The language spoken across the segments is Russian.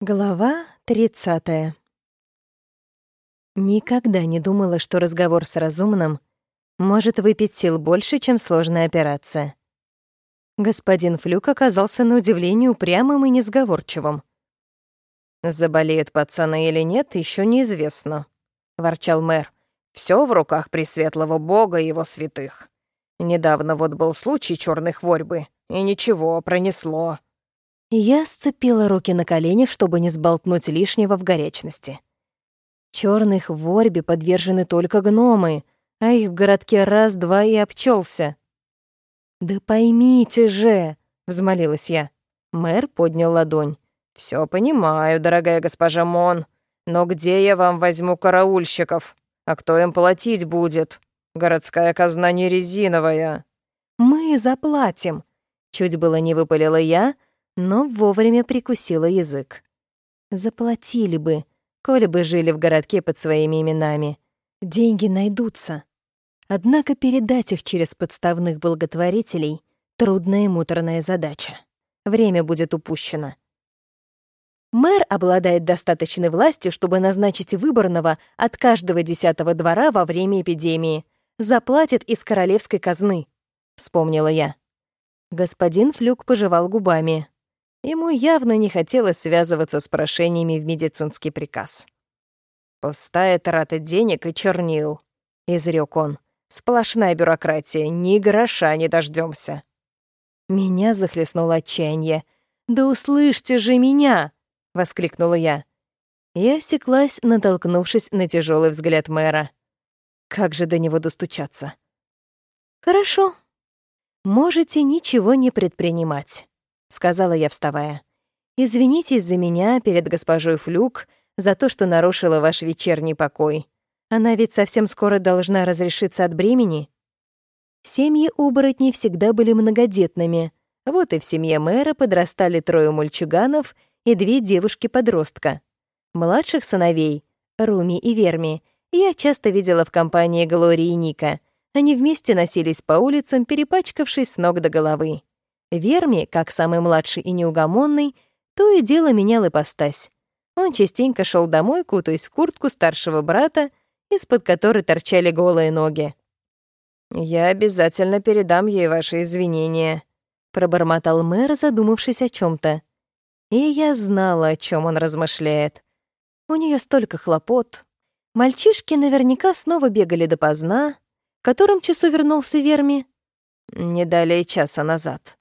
Глава 30. Никогда не думала, что разговор с разумным может выпить сил больше, чем сложная операция. Господин Флюк оказался на удивление упрямым и несговорчивым. «Заболеют пацаны или нет, еще неизвестно», — ворчал мэр. Все в руках Пресветлого Бога и его святых. Недавно вот был случай черной хворьбы, и ничего, пронесло. Я сцепила руки на коленях, чтобы не сболтнуть лишнего в горячности. Черных в Ворбе подвержены только гномы, а их в городке раз-два и обчелся. «Да поймите же!» — взмолилась я. Мэр поднял ладонь. Все понимаю, дорогая госпожа Мон, но где я вам возьму караульщиков? А кто им платить будет? Городская казна не резиновая». «Мы заплатим!» Чуть было не выпалила я, — но вовремя прикусила язык. Заплатили бы, коли бы жили в городке под своими именами. Деньги найдутся. Однако передать их через подставных благотворителей — трудная и муторная задача. Время будет упущено. Мэр обладает достаточной властью, чтобы назначить выборного от каждого десятого двора во время эпидемии. Заплатит из королевской казны, — вспомнила я. Господин Флюк пожевал губами. Ему явно не хотелось связываться с прошениями в медицинский приказ. «Пустая трата денег и чернил», — изрек он. «Сплошная бюрократия, ни гроша не дождемся. Меня захлестнуло отчаяние. «Да услышьте же меня!» — воскликнула я. Я осеклась, натолкнувшись на тяжелый взгляд мэра. Как же до него достучаться? «Хорошо. Можете ничего не предпринимать. — сказала я, вставая. «Извинитесь за меня перед госпожой Флюк за то, что нарушила ваш вечерний покой. Она ведь совсем скоро должна разрешиться от бремени». Семьи оборотней всегда были многодетными. Вот и в семье мэра подрастали трое мальчуганов и две девушки-подростка. Младших сыновей, Руми и Верми, я часто видела в компании Глории и Ника. Они вместе носились по улицам, перепачкавшись с ног до головы. Верми, как самый младший и неугомонный, то и дело менял ипостась. Он частенько шел домой, кутаясь в куртку старшего брата, из-под которой торчали голые ноги. «Я обязательно передам ей ваши извинения», — пробормотал мэр, задумавшись о чем то И я знала, о чем он размышляет. У нее столько хлопот. Мальчишки наверняка снова бегали допоздна. В котором часу вернулся Верми? Не далее часа назад.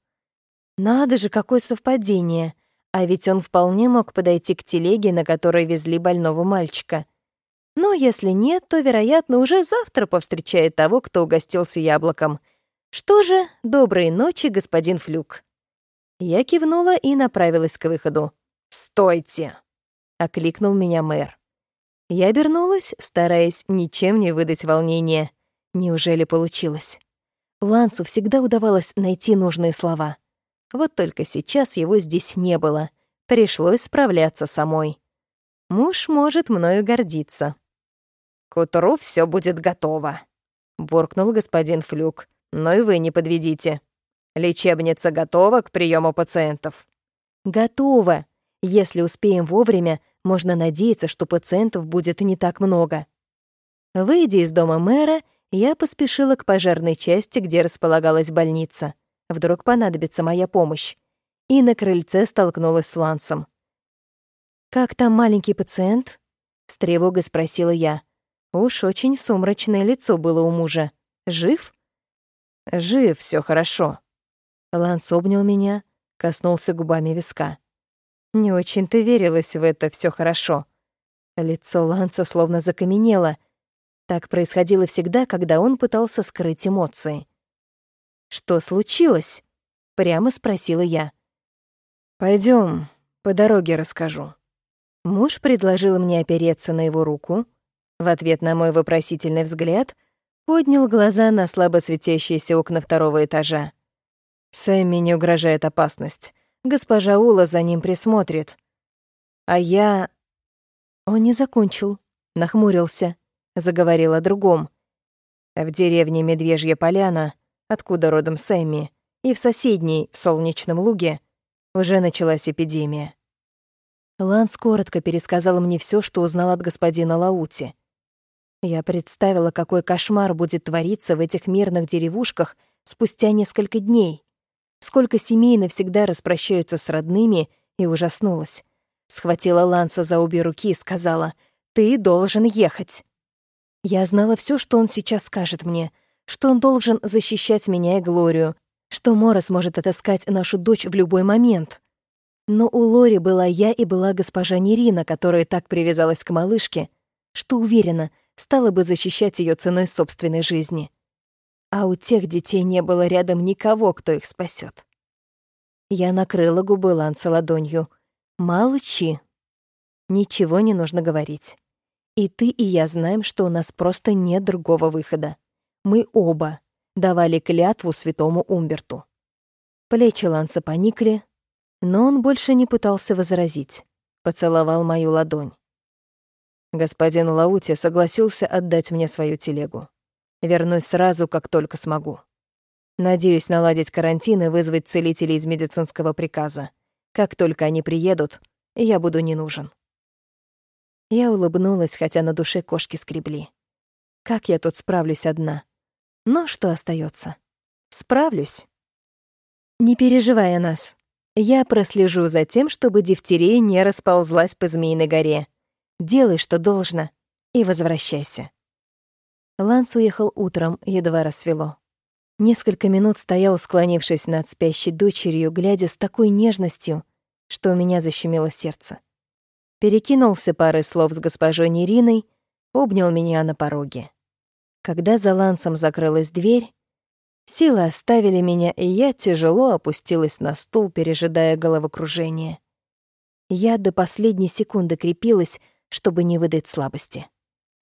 Надо же, какое совпадение. А ведь он вполне мог подойти к телеге, на которой везли больного мальчика. Но если нет, то, вероятно, уже завтра повстречает того, кто угостился яблоком. Что же, доброй ночи, господин Флюк. Я кивнула и направилась к выходу. «Стойте!» — окликнул меня мэр. Я обернулась, стараясь ничем не выдать волнения. Неужели получилось? Лансу всегда удавалось найти нужные слова. Вот только сейчас его здесь не было. Пришлось справляться самой. Муж может мною гордиться. «К утру все будет готово», — буркнул господин Флюк. «Но и вы не подведите. Лечебница готова к приему пациентов». «Готова. Если успеем вовремя, можно надеяться, что пациентов будет не так много». Выйдя из дома мэра, я поспешила к пожарной части, где располагалась больница. Вдруг понадобится моя помощь. И на крыльце столкнулась с Лансом. «Как там маленький пациент?» — с тревогой спросила я. Уж очень сумрачное лицо было у мужа. «Жив?» «Жив, все хорошо». Ланс обнял меня, коснулся губами виска. Не очень-то верилось в это все хорошо. Лицо Ланса словно закаменело. Так происходило всегда, когда он пытался скрыть эмоции. «Что случилось?» — прямо спросила я. Пойдем, по дороге расскажу». Муж предложил мне опереться на его руку. В ответ на мой вопросительный взгляд поднял глаза на слабо светящиеся окна второго этажа. «Сэмми не угрожает опасность. Госпожа Ула за ним присмотрит. А я...» Он не закончил, нахмурился, заговорил о другом. В деревне Медвежья Поляна откуда родом Сэмми, и в соседней, в Солнечном Луге, уже началась эпидемия. Ланс коротко пересказал мне все, что узнал от господина Лаути. Я представила, какой кошмар будет твориться в этих мирных деревушках спустя несколько дней. Сколько семей навсегда распрощаются с родными, и ужаснулась. Схватила Ланса за обе руки и сказала, «Ты должен ехать». Я знала все, что он сейчас скажет мне, что он должен защищать меня и Глорию, что Мора сможет отыскать нашу дочь в любой момент. Но у Лори была я и была госпожа Нерина, которая так привязалась к малышке, что уверена, стала бы защищать ее ценой собственной жизни. А у тех детей не было рядом никого, кто их спасет. Я накрыла губы Ланса ладонью. «Молчи. Ничего не нужно говорить. И ты, и я знаем, что у нас просто нет другого выхода. Мы оба давали клятву святому Умберту». Плечи Ланса поникли, но он больше не пытался возразить. Поцеловал мою ладонь. Господин Лаути согласился отдать мне свою телегу. Вернусь сразу, как только смогу. Надеюсь наладить карантин и вызвать целителей из медицинского приказа. Как только они приедут, я буду не нужен. Я улыбнулась, хотя на душе кошки скребли. Как я тут справлюсь одна? Но что остается? Справлюсь. Не переживай о нас. Я прослежу за тем, чтобы дифтерия не расползлась по Змеиной горе. Делай, что должно, и возвращайся. Ланс уехал утром, едва рассвело. Несколько минут стоял, склонившись над спящей дочерью, глядя с такой нежностью, что у меня защемило сердце. Перекинулся парой слов с госпожой Нериной, обнял меня на пороге. Когда за Лансом закрылась дверь, силы оставили меня, и я тяжело опустилась на стул, пережидая головокружение. Я до последней секунды крепилась, чтобы не выдать слабости.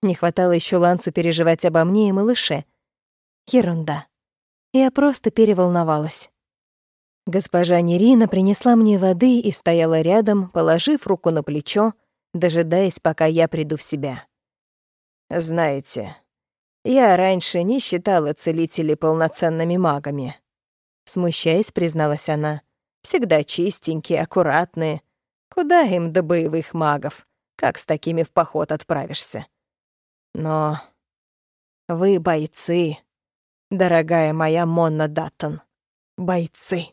Не хватало еще Лансу переживать обо мне и малыше. Ерунда. Я просто переволновалась. Госпожа Нерина принесла мне воды и стояла рядом, положив руку на плечо, дожидаясь, пока я приду в себя. «Знаете, я раньше не считала целителей полноценными магами», смущаясь, призналась она. «Всегда чистенькие, аккуратные. Куда им до боевых магов? Как с такими в поход отправишься? Но вы бойцы, дорогая моя Монна Даттон. Бойцы.